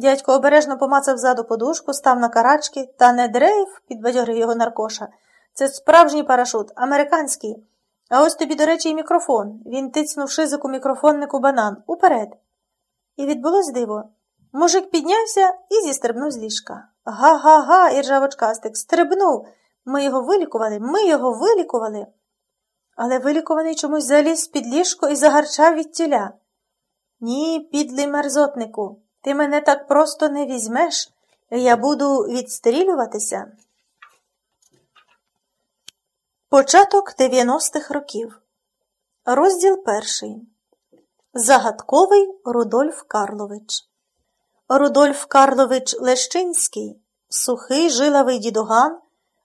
Дядько обережно помацав ззаду подушку, став на карачки, та не дрейф, підбадьорив його наркоша. Це справжній парашут, американський. А ось тобі, до речі, і мікрофон. Він тицнув шизику мікрофоннику банан. Уперед. І відбулось диво. Мужик піднявся і зістрибнув з ліжка. Га-га-га, іржавочкастик, стрибнув. Ми його вилікували, ми його вилікували. Але вилікуваний чомусь заліз під ліжко і загарчав від тіля. Ні, підлий мерзотнику, ти мене так просто не візьмеш, я буду відстрілюватися. Початок 90-х років. Розділ перший. Загадковий Рудольф Карлович. Рудольф Карлович Лещинський, сухий жилавий дідуган,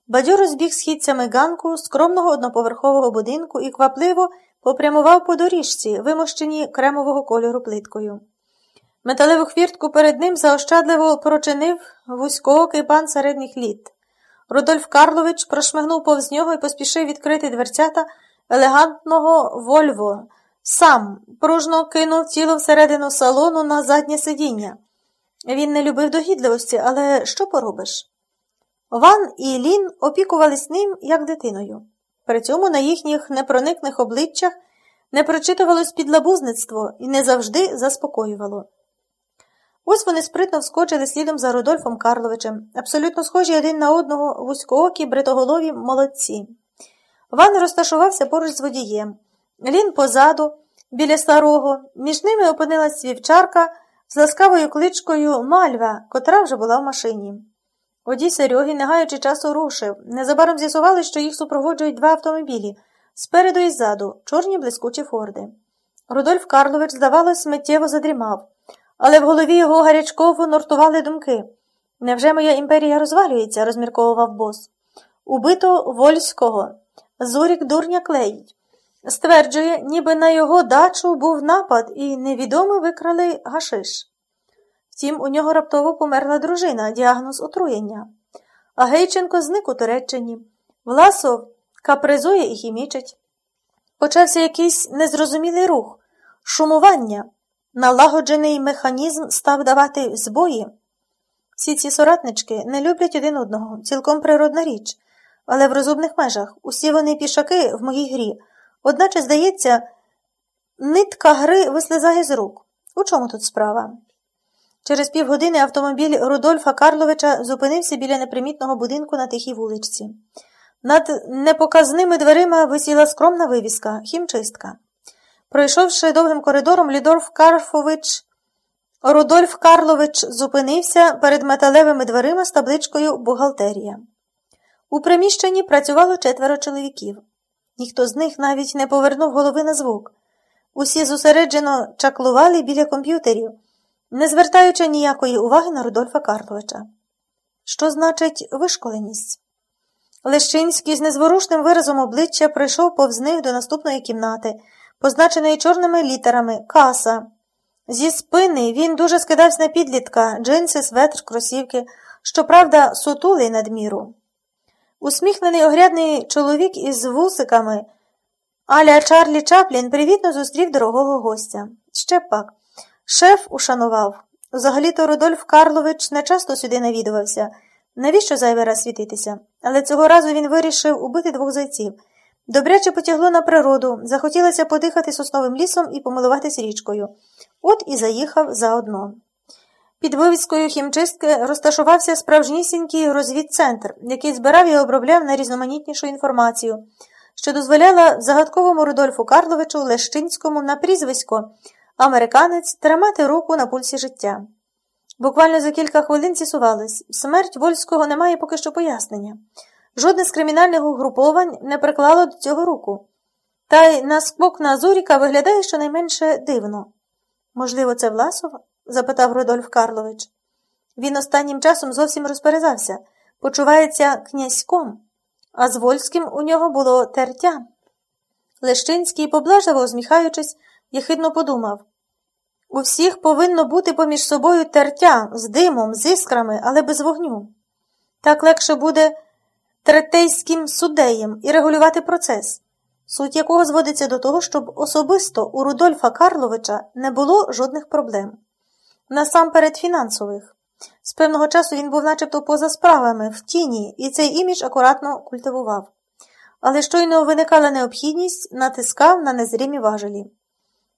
бадьоро збіг східцями ганку скромного одноповерхового будинку і квапливо попрямував по доріжці, вимощеній кремового кольору плиткою. Металеву хвіртку перед ним заощадливо прочинив вузькоокий пан середніх літ. Рудольф Карлович прошмигнув повз нього і поспішив відкрити дверцята елегантного Вольво. Сам пружно кинув тіло всередину салону на заднє сидіння. Він не любив догідливості, але що поробиш? Ван і Лін опікувались ним, як дитиною. При цьому на їхніх непроникних обличчях не прочитувалось підлабузництво і не завжди заспокоювало. Ось вони спритно вскочили слідом за Рудольфом Карловичем, абсолютно схожі один на одного вузькоокі бритоголові молодці. Ван розташувався поруч з водієм. Лін позаду, біля старого, між ними опинилась вівчарка з ласкавою кличкою Мальва, котра вже була в машині. Водій Серьоги, не гаючи часу, рушив. Незабаром з'ясували, що їх супроводжують два автомобілі спереду і ззаду, чорні блискучі форди. Рудольф Карлович, здавалось, миттєво задрімав, але в голові його гарячково нортували думки. Невже моя імперія розвалюється? розмірковував бос. Убито Вольського. Зурік дурня клеїть. Стверджує, ніби на його дачу був напад і невідомо викрали гашиш. Втім, у нього раптово померла дружина, діагноз отруєння. А Гейченко зник у Туреччині. Власов капризує і хімічить. Почався якийсь незрозумілий рух, шумування, налагоджений механізм став давати збої. Всі ці соратнички не люблять один одного, цілком природна річ, але в розумних межах усі вони пішаки в моїй грі, одначе, здається, нитка гри вислизає з рук. У чому тут справа? Через півгодини автомобіль Рудольфа Карловича зупинився біля непримітного будинку на тихій вуличці. Над непоказними дверима висіла скромна вивіска хімчистка. Пройшовши довгим коридором, Лідорф Карфович, Рудольф Карлович зупинився перед металевими дверима з табличкою Бухгалтерія. У приміщенні працювало четверо чоловіків. Ніхто з них навіть не повернув голови на звук. Усі зосереджено чаклували біля комп'ютерів не звертаючи ніякої уваги на Рудольфа Карловича. Що значить вишколеність? Лещинський з незворушним виразом обличчя прийшов повз них до наступної кімнати, позначеної чорними літерами каса. Зі спини він дуже скидався на підлітка, джинси, светр, кросівки, щоправда, сутулий надміру. Усміхнений огрядний чоловік із вусиками, аля Чарлі Чаплін привітно зустрів дорогого гостя. Ще пак. Шеф ушанував. Взагалі-то Рудольф Карлович не часто сюди навідувався. Навіщо зайвий раз світитися? Але цього разу він вирішив убити двох зайців. Добряче потягло на природу, захотілося подихати сосновим лісом і помилуватись річкою. От і заїхав заодно. Під вивіскою хімчистки розташувався справжнісінький розвідцентр, який збирав і обробляв найрізноманітнішу інформацію, що дозволяла загадковому Рудольфу Карловичу Лещинському на прізвисько Американець тримати руку на пульсі життя. Буквально за кілька хвилин з'ясувалось, смерть Вольського не має поки що пояснення. Жодне з кримінальних угруповань не приклало до цього руку. Та й на сквок на Зуріка виглядає щонайменше дивно. Можливо, це Власов? запитав Рудольф Карлович. Він останнім часом зовсім розперезався, почувається князьком, а з Вольським у нього було тертя. Лещинський, поблажливо усміхаючись, єхидно подумав у всіх повинно бути поміж собою тертя з димом, з іскрами, але без вогню. Так легше буде третейським судеєм і регулювати процес, суть якого зводиться до того, щоб особисто у Рудольфа Карловича не було жодних проблем. насамперед фінансових. З певного часу він був начебто поза справами, в тіні, і цей імідж акуратно культивував. Але щойно виникала необхідність, натискав на незрімі важелі.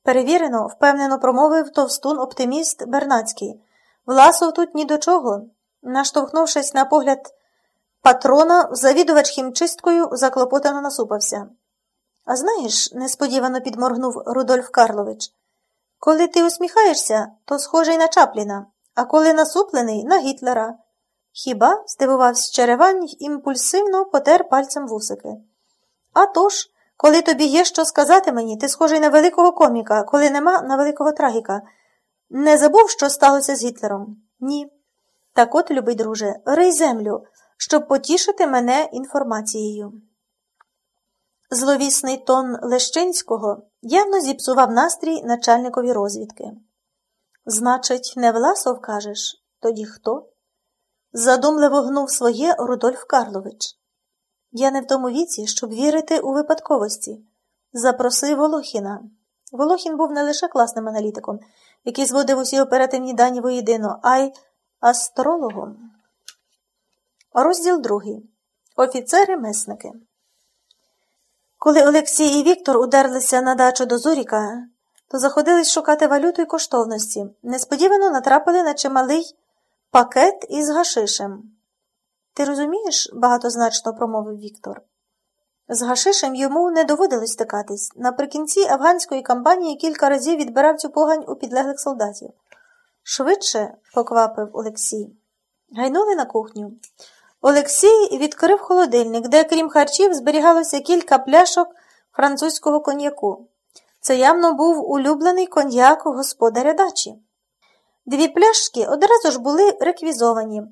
Перевірено, впевнено промовив товстун оптиміст Бернацький. Власов тут ні до чого. Наштовхнувшись на погляд патрона, завідувач хімчисткою заклопотано насупався. А знаєш, несподівано підморгнув Рудольф Карлович, коли ти усміхаєшся, то схожий на Чапліна, а коли насуплений на Гітлера. Хіба? здивувався Черевань й імпульсивно потер пальцем вусики. А тож, коли тобі є що сказати мені, ти схожий на великого коміка, коли нема на великого трагіка. Не забув, що сталося з Гітлером? Ні. Так от, любий друже, рий землю, щоб потішити мене інформацією. Зловісний тон Лещинського явно зіпсував настрій начальникові розвідки. Значить, не Власов кажеш? Тоді хто? Задумливо гнув своє Рудольф Карлович. Я не в тому віці, щоб вірити у випадковості. Запроси Волохіна. Волохін був не лише класним аналітиком, який зводив усі оперативні дані воєдино, а й астрологом. Розділ другий. Офіцери-месники. Коли Олексій і Віктор удерлися на дачу до Зуріка, то заходились шукати валюту й коштовності. Несподівано натрапили на чималий пакет із гашишем. Ти розумієш, багатозначно промовив Віктор. З гашишем йому не доводилось стикатись. Наприкінці афганської кампанії кілька разів відбирав цю погань у підлеглих солдатів. Швидше, поквапив Олексій. Гайнули на кухню. Олексій відкрив холодильник, де, крім харчів, зберігалося кілька пляшок французького коньяку. Це явно був улюблений коньяк господаря дачі. Дві пляшки одразу ж були реквізовані.